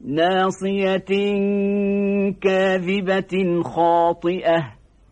ناصية كاذبة خاطئة.